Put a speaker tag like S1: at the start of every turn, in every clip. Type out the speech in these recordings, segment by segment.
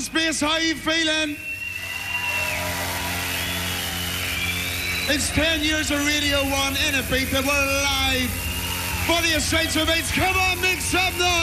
S1: Space, how you feeling? It's 10 years of Radio 1 in that We're live. the
S2: streets of
S1: Come on, mix up now.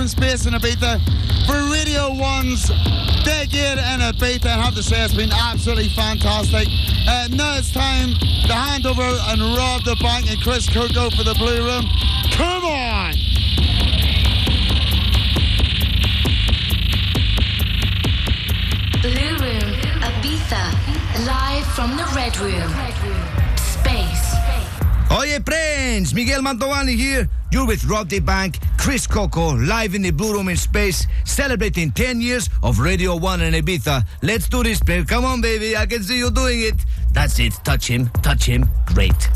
S1: Live from Space in Ibiza for Radio 1's Decade in Ibiza. I have to say, it's been absolutely fantastic. Uh, now it's time to hand over and Rob da Bank and Chris Coco for the Blue Room. Come on!
S3: Blue Room, Ibiza, live from the Red Room. Space.
S4: Oye, friends, Miguel Mantovani here. You're with Rob da Bank, Chris Coco, live in the Blue Room in Space, celebrating 10 years of Radio 1 in Ibiza. Let's do this, babe. Come on, baby. I can see you doing it. That's it. Touch him. Touch him. Great.